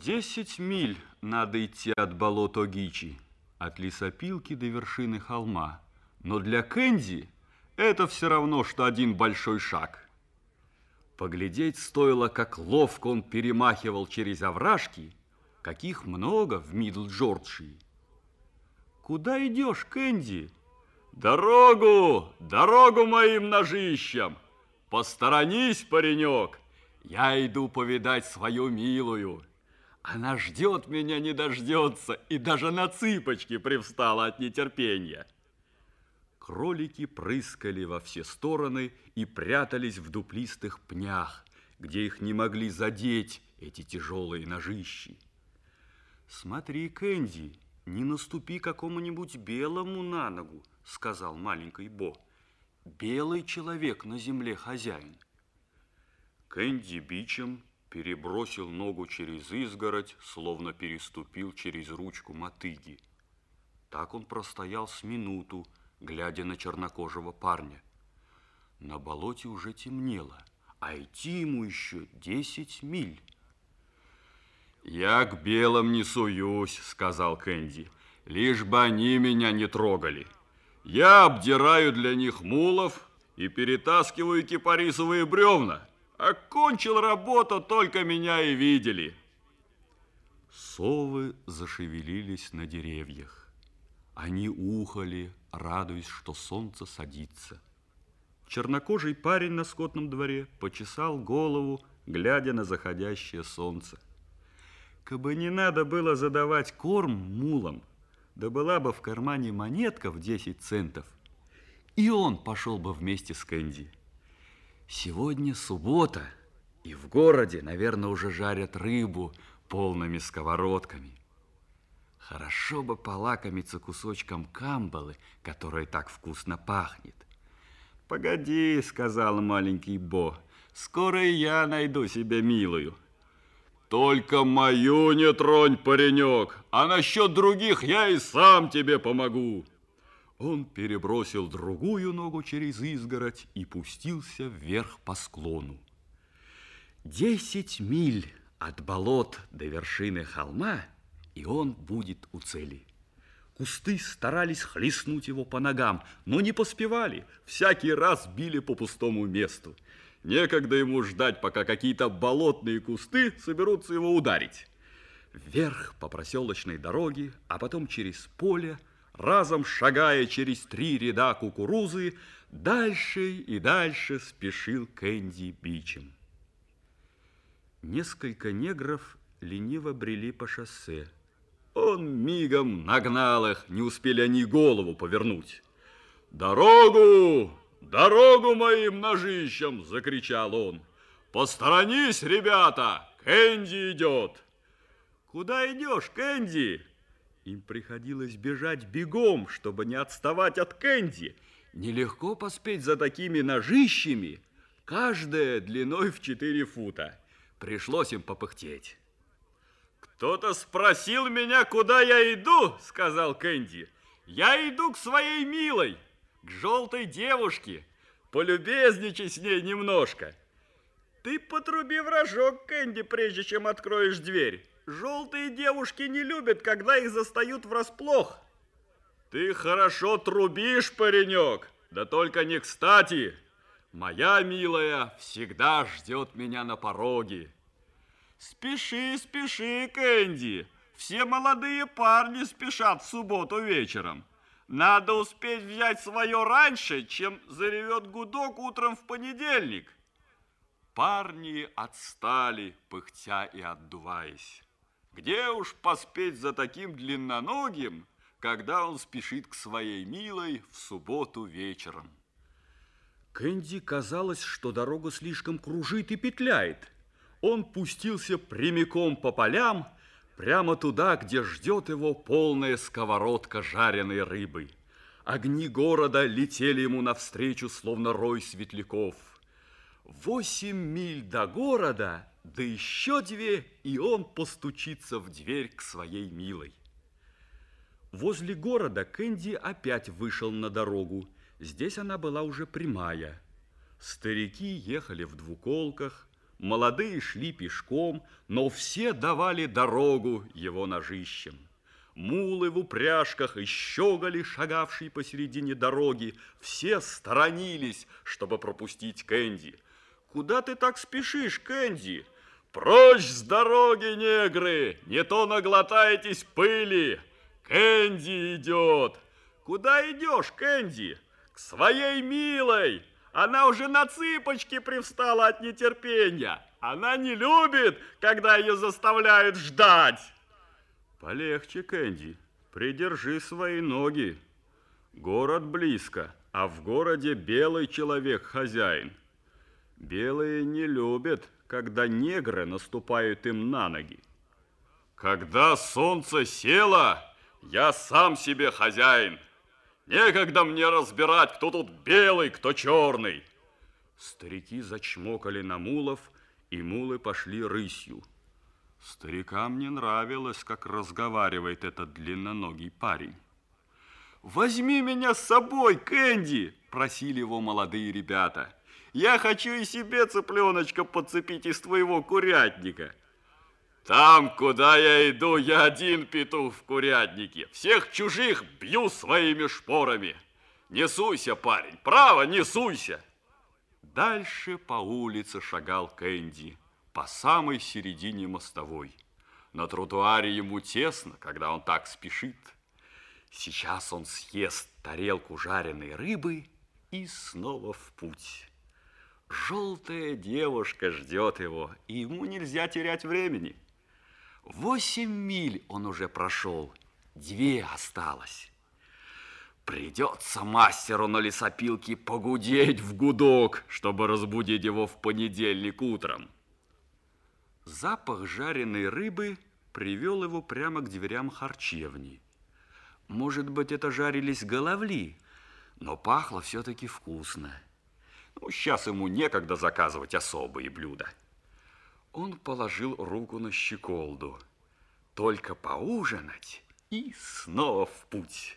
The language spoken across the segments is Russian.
Десять миль надо идти от болота Гичи, от лесопилки до вершины холма. Но для Кэнди это все равно, что один большой шаг. Поглядеть стоило, как ловко он перемахивал через овражки, каких много в Мидл-Джорджии. Куда идешь, Кэнди? Дорогу, дорогу моим ножищам! Посторонись, паренек! Я иду повидать свою милую. Она ждет меня, не дождется, и даже на цыпочки привстала от нетерпения. Кролики прыскали во все стороны и прятались в дуплистых пнях, где их не могли задеть эти тяжелые ножищи. Смотри, Кэнди, не наступи какому-нибудь белому на ногу, сказал маленький Бо. Белый человек на земле хозяин. Кэнди Бичем перебросил ногу через изгородь, словно переступил через ручку мотыги. Так он простоял с минуту, глядя на чернокожего парня. На болоте уже темнело, а идти ему еще десять миль. «Я к белым не суюсь», — сказал Кэнди, — «лишь бы они меня не трогали. Я обдираю для них мулов и перетаскиваю кипарисовые бревна». Окончил работу, только меня и видели. Совы зашевелились на деревьях. Они ухали, радуясь, что солнце садится. Чернокожий парень на скотном дворе почесал голову, глядя на заходящее солнце. Кабы не надо было задавать корм мулам, да была бы в кармане монетка в 10 центов, и он пошел бы вместе с Кэнди. Сегодня суббота, и в городе, наверное, уже жарят рыбу полными сковородками. Хорошо бы полакомиться кусочком камбалы, которая так вкусно пахнет. «Погоди», — сказал маленький Бо, — «скоро и я найду себе милую». «Только мою не тронь, паренек, а насчет других я и сам тебе помогу». Он перебросил другую ногу через изгородь и пустился вверх по склону. Десять миль от болот до вершины холма, и он будет у цели. Кусты старались хлестнуть его по ногам, но не поспевали, всякий раз били по пустому месту. Некогда ему ждать, пока какие-то болотные кусты соберутся его ударить. Вверх по проселочной дороге, а потом через поле – разом шагая через три ряда кукурузы, дальше и дальше спешил Кэнди Бичем. Несколько негров лениво брели по шоссе. Он мигом нагнал их, не успели они голову повернуть. «Дорогу! Дорогу моим ножищам!» – закричал он. «Посторонись, ребята! Кэнди идет!» «Куда идешь, Кэнди?» Им приходилось бежать бегом, чтобы не отставать от Кэнди. Нелегко поспеть за такими ножищами, каждая длиной в 4 фута. Пришлось им попыхтеть. «Кто-то спросил меня, куда я иду», — сказал Кэнди. «Я иду к своей милой, к желтой девушке. Полюбезничай с ней немножко». «Ты потруби в рожок, Кэнди, прежде чем откроешь дверь». Желтые девушки не любят, когда их застают врасплох. Ты хорошо трубишь, паренек, да только не кстати. Моя милая всегда ждет меня на пороге. Спеши, спеши, Кэнди. Все молодые парни спешат в субботу вечером. Надо успеть взять свое раньше, чем заревет гудок утром в понедельник. Парни отстали, пыхтя и отдуваясь. Где уж поспеть за таким длинноногим, когда он спешит к своей милой в субботу вечером? Кэнди казалось, что дорога слишком кружит и петляет. Он пустился прямиком по полям, прямо туда, где ждет его полная сковородка жареной рыбы. Огни города летели ему навстречу, словно рой светляков. Восемь миль до города, да еще две, и он постучится в дверь к своей милой. Возле города Кэнди опять вышел на дорогу. Здесь она была уже прямая. Старики ехали в двуколках, молодые шли пешком, но все давали дорогу его ножищем. Мулы в упряжках и щеголи, шагавшие посередине дороги, все сторонились, чтобы пропустить Кэнди. «Куда ты так спешишь, Кэнди?» «Прочь с дороги, негры! Не то наглотаетесь пыли! Кэнди идет!» «Куда идешь, Кэнди?» «К своей милой! Она уже на цыпочки привстала от нетерпения! Она не любит, когда ее заставляют ждать!» Полегче, Кэнди, придержи свои ноги. Город близко, а в городе белый человек хозяин. Белые не любят, когда негры наступают им на ноги. Когда солнце село, я сам себе хозяин. Некогда мне разбирать, кто тут белый, кто черный. Старики зачмокали на мулов, и мулы пошли рысью. Старикам не нравилось, как разговаривает этот длинноногий парень. «Возьми меня с собой, Кэнди!» – просили его молодые ребята. «Я хочу и себе цыпленочка подцепить из твоего курятника». «Там, куда я иду, я один петух в курятнике. Всех чужих бью своими шпорами. Не суйся, парень, право, не суйся!» Дальше по улице шагал Кэнди по самой середине мостовой. На тротуаре ему тесно, когда он так спешит. Сейчас он съест тарелку жареной рыбы и снова в путь. Желтая девушка ждет его, и ему нельзя терять времени. Восемь миль он уже прошел, две осталось. Придется мастеру на лесопилке погудеть в гудок, чтобы разбудить его в понедельник утром. Запах жареной рыбы привел его прямо к дверям харчевни. Может быть, это жарились головли, но пахло все-таки вкусно. Ну, сейчас ему некогда заказывать особые блюда. Он положил руку на щеколду. Только поужинать и снова в путь.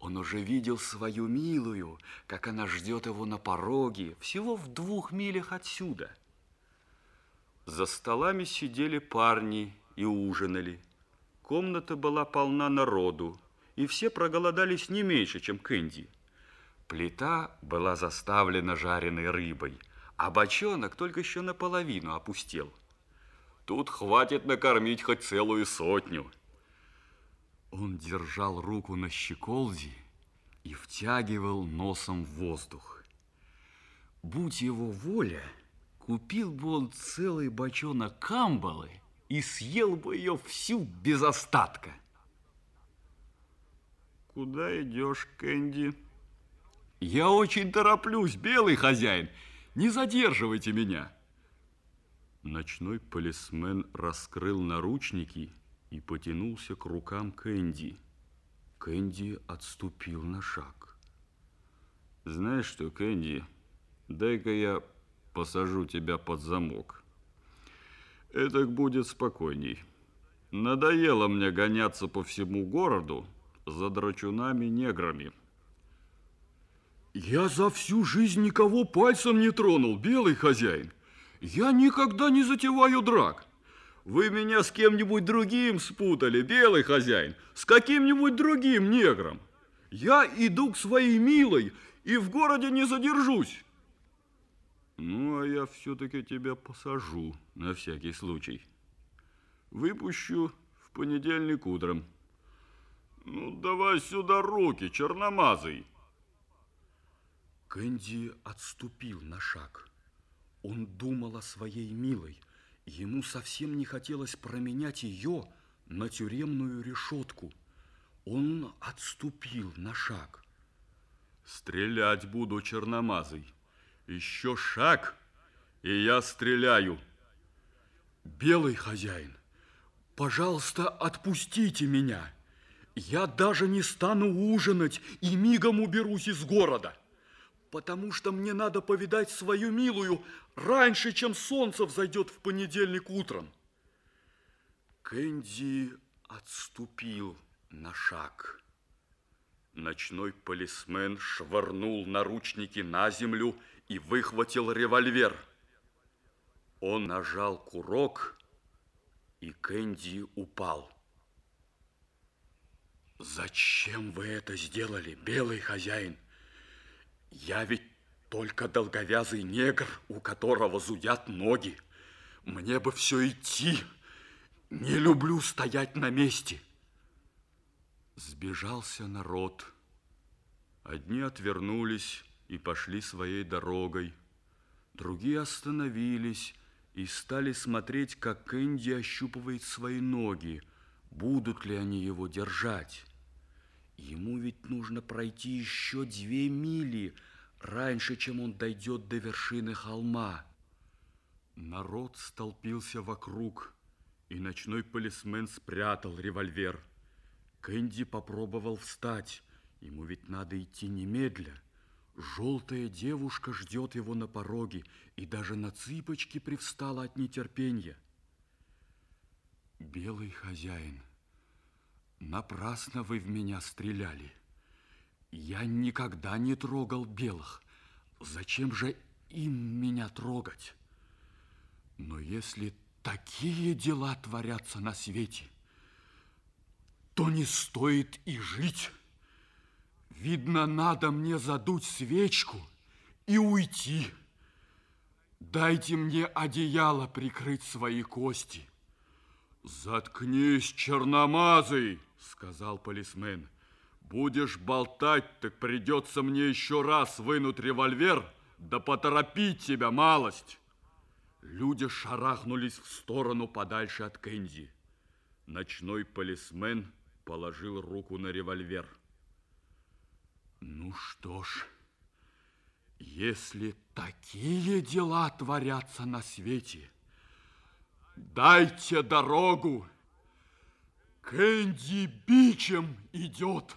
Он уже видел свою милую, как она ждет его на пороге, всего в двух милях отсюда – за столами сидели парни и ужинали. Комната была полна народу, и все проголодались не меньше, чем Кэнди. Плита была заставлена жареной рыбой, а бочонок только еще наполовину опустел. Тут хватит накормить хоть целую сотню. Он держал руку на щеколде и втягивал носом в воздух. Будь его воля, Купил бы он целый бочонок камбалы и съел бы ее всю без остатка. Куда идешь, Кэнди? Я очень тороплюсь, белый хозяин. Не задерживайте меня. Ночной полисмен раскрыл наручники и потянулся к рукам Кэнди. Кэнди отступил на шаг. Знаешь что, Кэнди, дай-ка я посажу тебя под замок. Это будет спокойней. Надоело мне гоняться по всему городу за драчунами-неграми. Я за всю жизнь никого пальцем не тронул, белый хозяин. Я никогда не затеваю драк. Вы меня с кем-нибудь другим спутали, белый хозяин, с каким-нибудь другим негром. Я иду к своей милой и в городе не задержусь. Ну, а я все-таки тебя посажу на всякий случай. Выпущу в понедельник утром. Ну, давай сюда руки, черномазый. Кэнди отступил на шаг. Он думал о своей милой. Ему совсем не хотелось променять ее на тюремную решетку. Он отступил на шаг. Стрелять буду черномазый. Еще шаг, и я стреляю. Белый хозяин, пожалуйста, отпустите меня. Я даже не стану ужинать и мигом уберусь из города, потому что мне надо повидать свою милую раньше, чем солнце взойдет в понедельник утром. Кэнди отступил на шаг. Ночной полисмен швырнул наручники на землю и выхватил револьвер. Он нажал курок, и Кэнди упал. Зачем вы это сделали, белый хозяин? Я ведь только долговязый негр, у которого зудят ноги. Мне бы все идти. Не люблю стоять на месте. Сбежался народ. Одни отвернулись и пошли своей дорогой. Другие остановились и стали смотреть, как Кэнди ощупывает свои ноги, будут ли они его держать. Ему ведь нужно пройти еще две мили раньше, чем он дойдет до вершины холма. Народ столпился вокруг, и ночной полисмен спрятал револьвер. Кэнди попробовал встать, ему ведь надо идти немедля. Желтая девушка ждет его на пороге и даже на цыпочки привстала от нетерпения. Белый хозяин, напрасно вы в меня стреляли. Я никогда не трогал белых. Зачем же им меня трогать? Но если такие дела творятся на свете, то не стоит и жить. Видно, надо мне задуть свечку и уйти. Дайте мне одеяло прикрыть свои кости. Заткнись, черномазый, сказал полисмен. Будешь болтать, так придется мне еще раз вынуть револьвер, да поторопить тебя малость. Люди шарахнулись в сторону подальше от Кэнди. Ночной полисмен положил руку на револьвер. Ну что ж, если такие дела творятся на свете, дайте дорогу. Кэнди бичем идет.